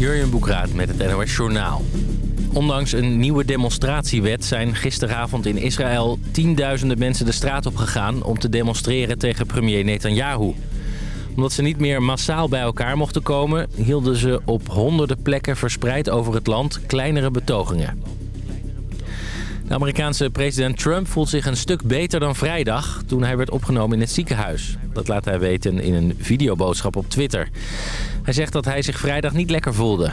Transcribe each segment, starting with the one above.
Jurjen Boekraat met het NOS Journaal. Ondanks een nieuwe demonstratiewet zijn gisteravond in Israël tienduizenden mensen de straat op gegaan om te demonstreren tegen premier Netanyahu. Omdat ze niet meer massaal bij elkaar mochten komen, hielden ze op honderden plekken verspreid over het land kleinere betogingen. De Amerikaanse president Trump voelt zich een stuk beter dan vrijdag toen hij werd opgenomen in het ziekenhuis. Dat laat hij weten in een videoboodschap op Twitter. Hij zegt dat hij zich vrijdag niet lekker voelde.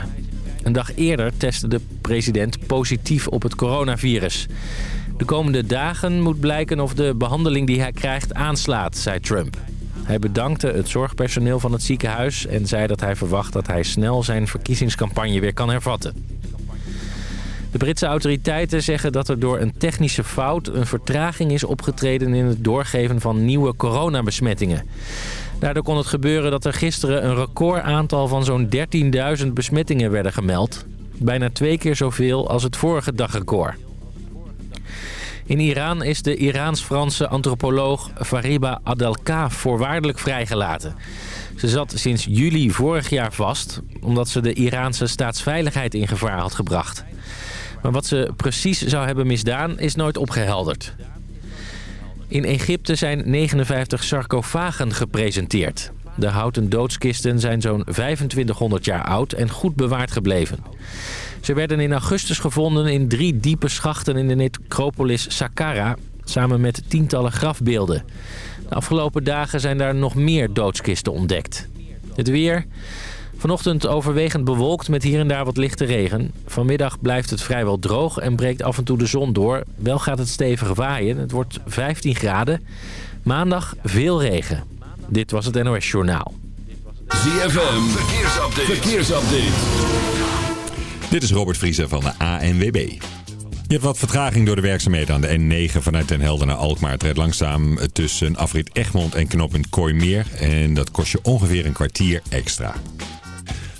Een dag eerder testte de president positief op het coronavirus. De komende dagen moet blijken of de behandeling die hij krijgt aanslaat, zei Trump. Hij bedankte het zorgpersoneel van het ziekenhuis en zei dat hij verwacht dat hij snel zijn verkiezingscampagne weer kan hervatten. De Britse autoriteiten zeggen dat er door een technische fout een vertraging is opgetreden in het doorgeven van nieuwe coronabesmettingen. Daardoor kon het gebeuren dat er gisteren een recordaantal van zo'n 13.000 besmettingen werden gemeld. Bijna twee keer zoveel als het vorige dagrecord. In Iran is de Iraans-Franse antropoloog Fariba Adelka voorwaardelijk vrijgelaten. Ze zat sinds juli vorig jaar vast omdat ze de Iraanse staatsveiligheid in gevaar had gebracht. Maar wat ze precies zou hebben misdaan is nooit opgehelderd. In Egypte zijn 59 sarcofagen gepresenteerd. De houten doodskisten zijn zo'n 2500 jaar oud en goed bewaard gebleven. Ze werden in augustus gevonden in drie diepe schachten in de necropolis Saqqara... samen met tientallen grafbeelden. De afgelopen dagen zijn daar nog meer doodskisten ontdekt. Het weer... Vanochtend overwegend bewolkt met hier en daar wat lichte regen. Vanmiddag blijft het vrijwel droog en breekt af en toe de zon door. Wel gaat het stevig waaien. Het wordt 15 graden. Maandag veel regen. Dit was het NOS Journaal. ZFM, verkeersupdate. verkeersupdate. Dit is Robert Vriezer van de ANWB. Je hebt wat vertraging door de werkzaamheden aan de N9 vanuit Den Helder naar Alkmaar. Het rijdt langzaam tussen afrit Egmond en knooppunt Kooimeer. En dat kost je ongeveer een kwartier extra.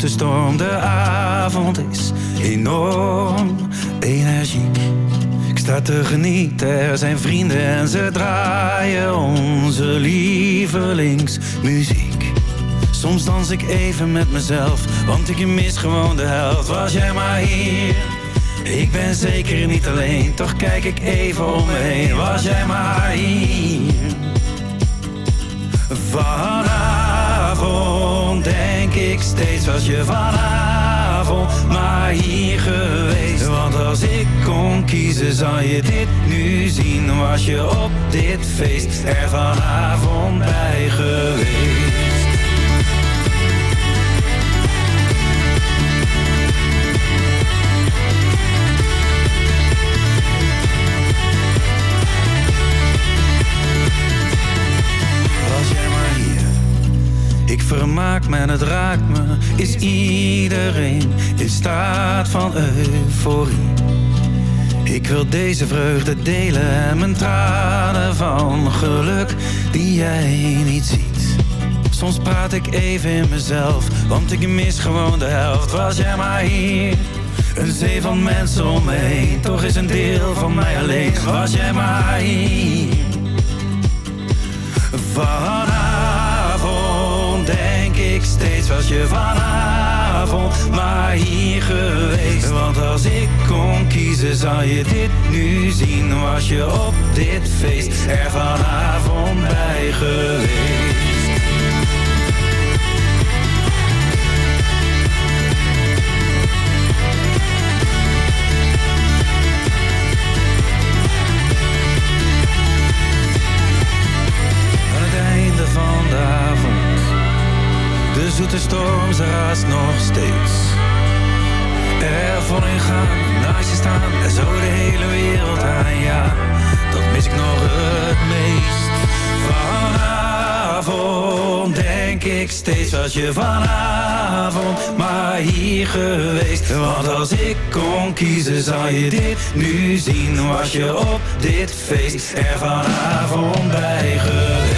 Zoete storm. De avond is enorm energiek. Ik sta te genieten, er zijn vrienden en ze draaien onze lievelingsmuziek. Soms dans ik even met mezelf, want ik mis gewoon de helft. Was jij maar hier? Ik ben zeker niet alleen, toch kijk ik even om me heen. Was jij maar hier? Vanavond denk ik steeds, was je vanavond maar hier geweest. Want als ik kon kiezen, zou je dit nu zien. Was je op dit feest er vanavond bij geweest. Ik vermaak me en het raakt me. Is iedereen in staat van euforie? Ik wil deze vreugde delen en mijn tranen van geluk die jij niet ziet. Soms praat ik even in mezelf, want ik mis gewoon de helft. Was jij maar hier? Een zee van mensen om me heen, toch is een deel van mij alleen. Was jij maar hier? Ik steeds was je vanavond maar hier geweest. Want als ik kon kiezen zou je dit nu zien. Was je op dit feest er vanavond bij geweest. Zoete storm, ze nog steeds. Er voorin gaan, naast je staan en zo de hele wereld aan. Ja, dat mis ik nog het meest. Vanavond denk ik steeds, was je vanavond maar hier geweest. Want als ik kon kiezen, zou je dit nu zien. Was je op dit feest er vanavond bij geweest.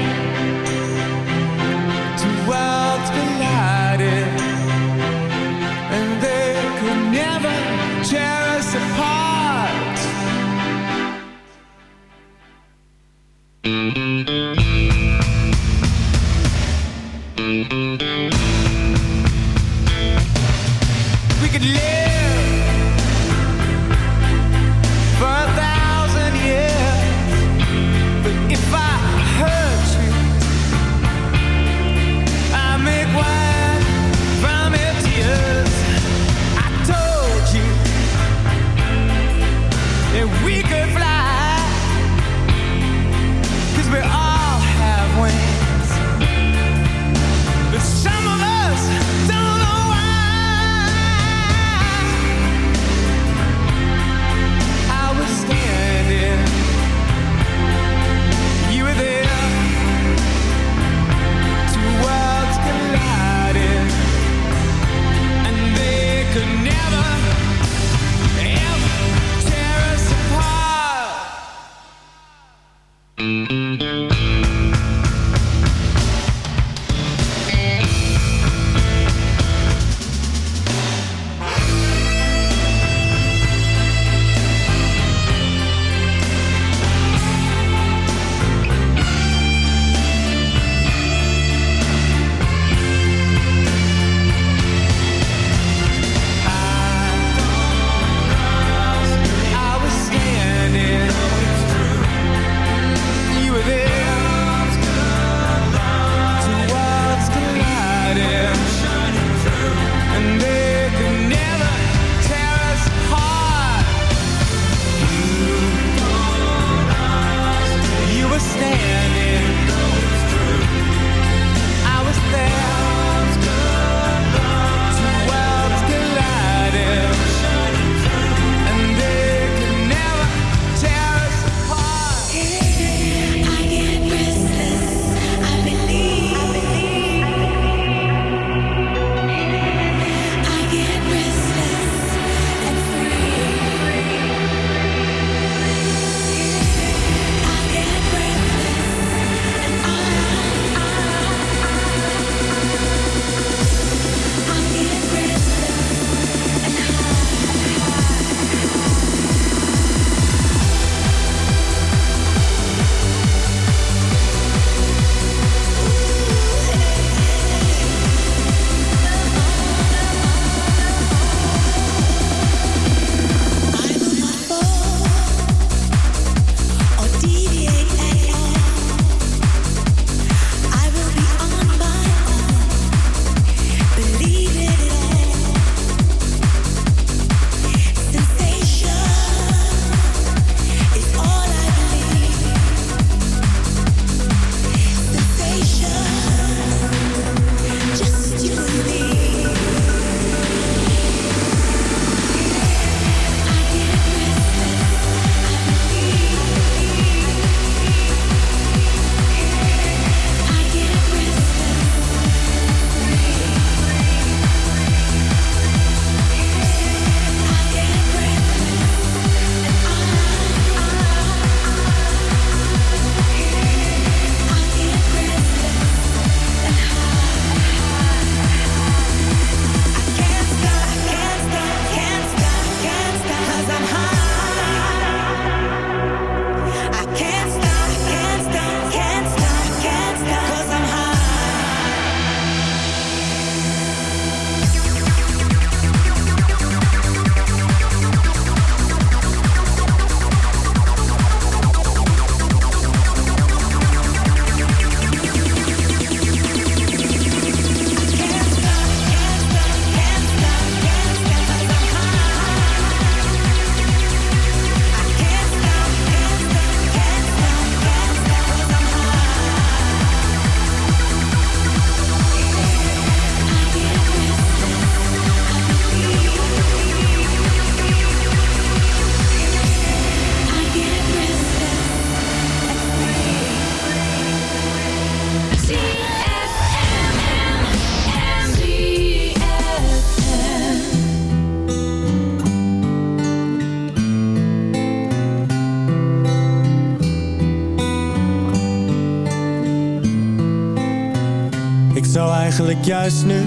Juist nu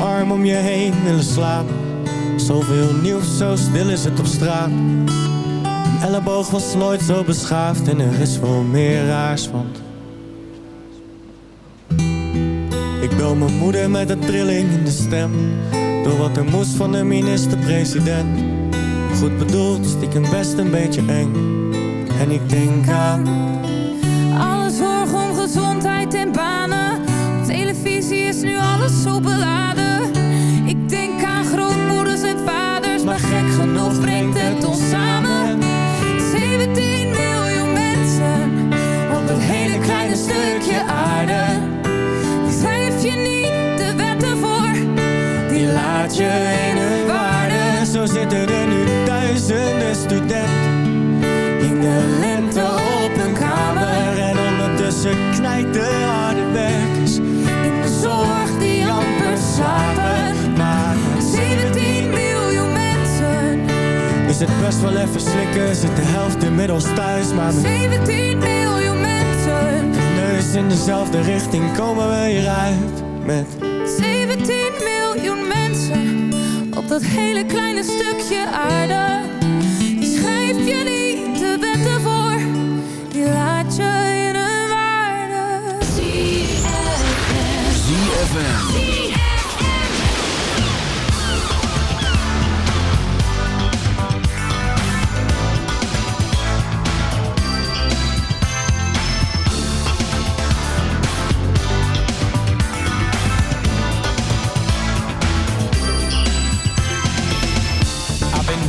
arm om je heen willen slaan. Zoveel nieuws, zo stil is het op straat. Een elleboog was nooit zo beschaafd en er is veel meer raars, want... Ik bel mijn moeder met een trilling in de stem. Door wat er moest van de minister-president. Goed bedoeld, stiekem best een beetje eng. En ik denk aan... Alle zorg om gezondheid en banen. Is nu alles zo beladen. Is het best wel even slikken. Zit de helft inmiddels thuis. Maar met 17 miljoen mensen. neus in dezelfde richting komen we hieruit. Met 17 miljoen mensen. Op dat hele kleine stukje aarde. Die schrijf je niet de wetten voor. Die laat je in hun waarde. ZFM.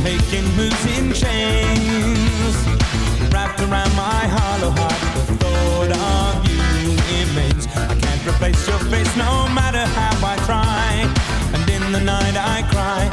Making moves in chains. Wrapped around my hollow heart The thought of you remains. I can't replace your face no matter how I try. And in the night I cry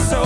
soul,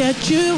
At you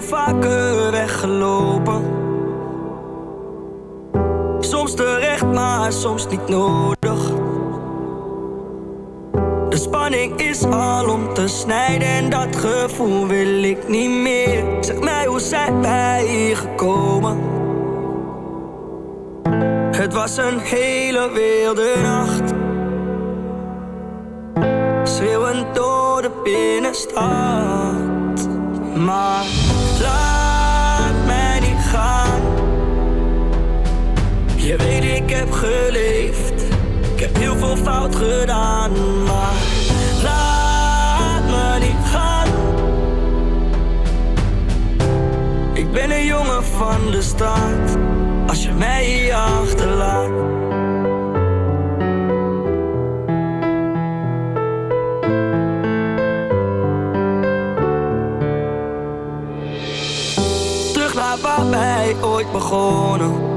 lopen, weggelopen. Soms terecht, maar soms niet nodig. De spanning is al om te snijden en dat gevoel wil ik niet meer. Zeg mij, hoe zijn wij hier gekomen? Het was een hele wilde nacht. Schreeuwend door de binnenstad. Maar Je weet, ik heb geleefd. Ik heb heel veel fout gedaan. Maar laat me niet gaan. Ik ben een jongen van de straat. Als je mij achterlaat. Terug naar waar wij ooit begonnen.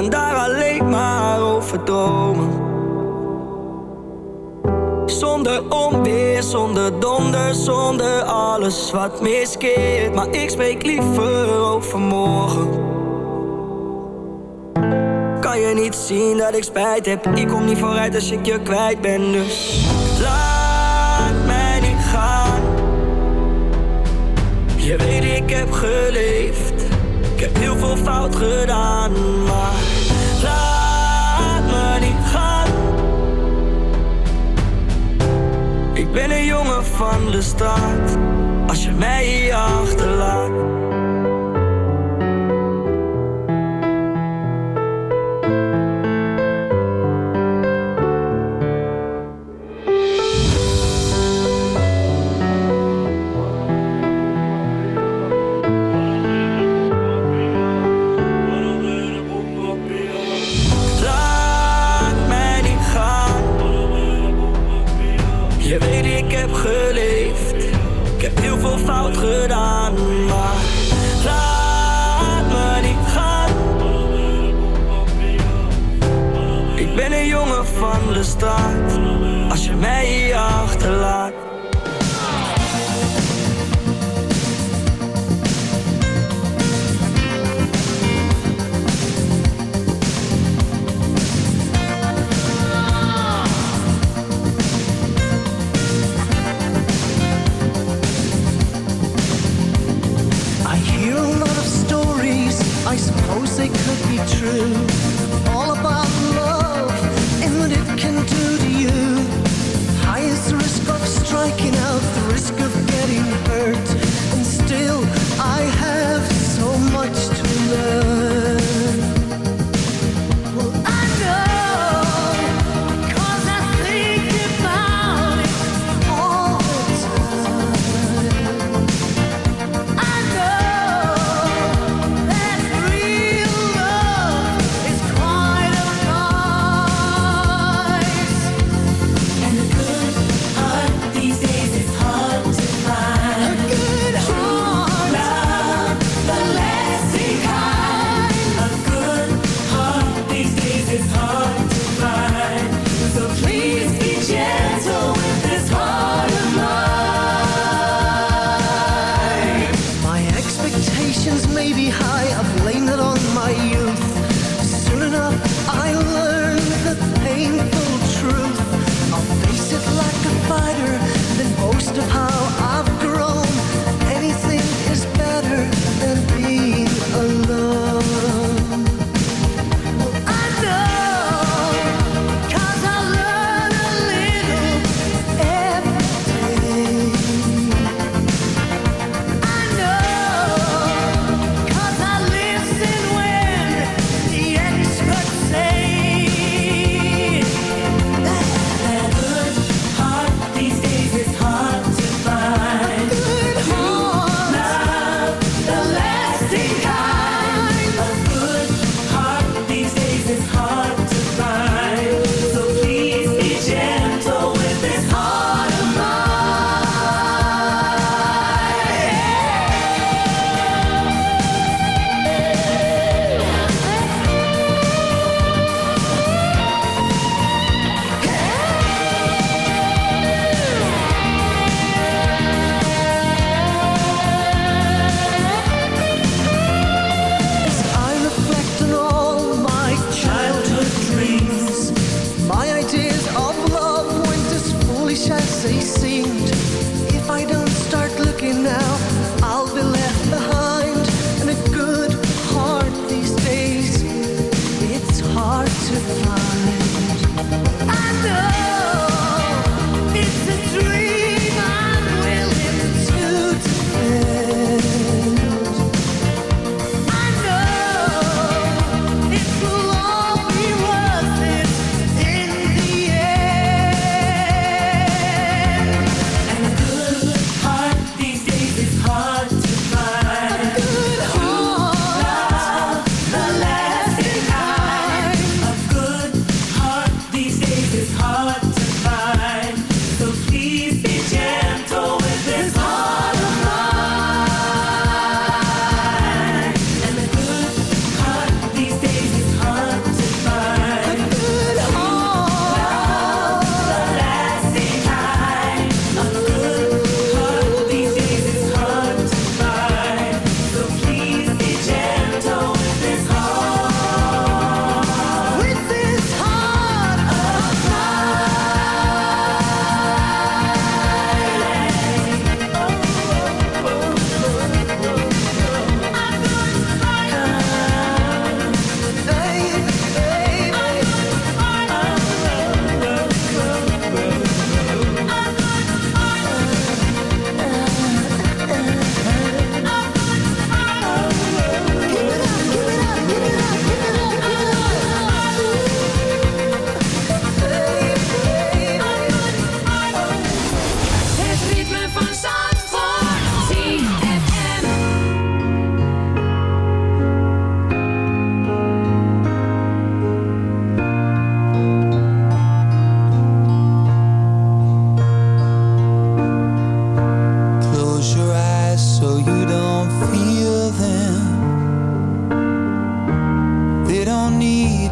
Kan daar alleen maar over dromen. Zonder onweer, zonder donder, zonder alles wat miskeert. Maar ik spreek liever over morgen. Kan je niet zien dat ik spijt heb? Ik kom niet vooruit als ik je kwijt ben, dus laat mij niet gaan. Je weet, ik heb geleefd. Ik heb heel veel fout gedaan, maar ben een jongen van de straat. Als je mij hier achterlaat.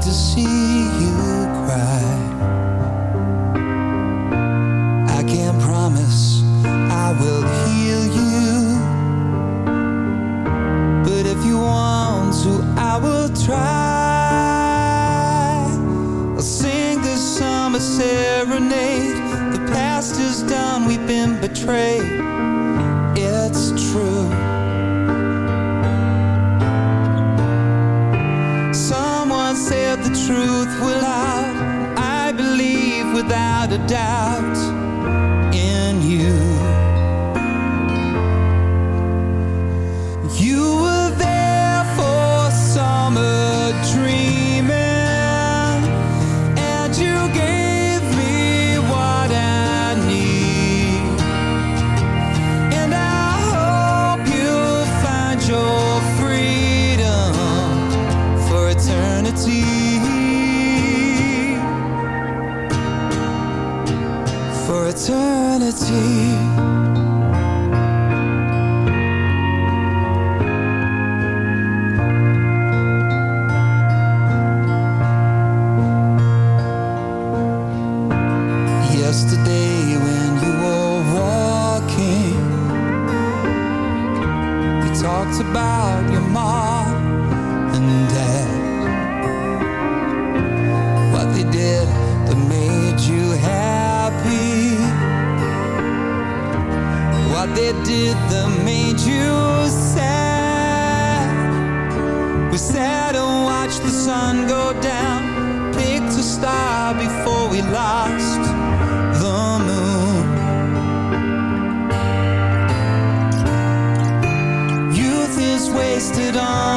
to see you cry. I can't promise I will heal you, but if you want to, I will try. I'll sing this summer serenade. The past is done, we've been betrayed. doubt.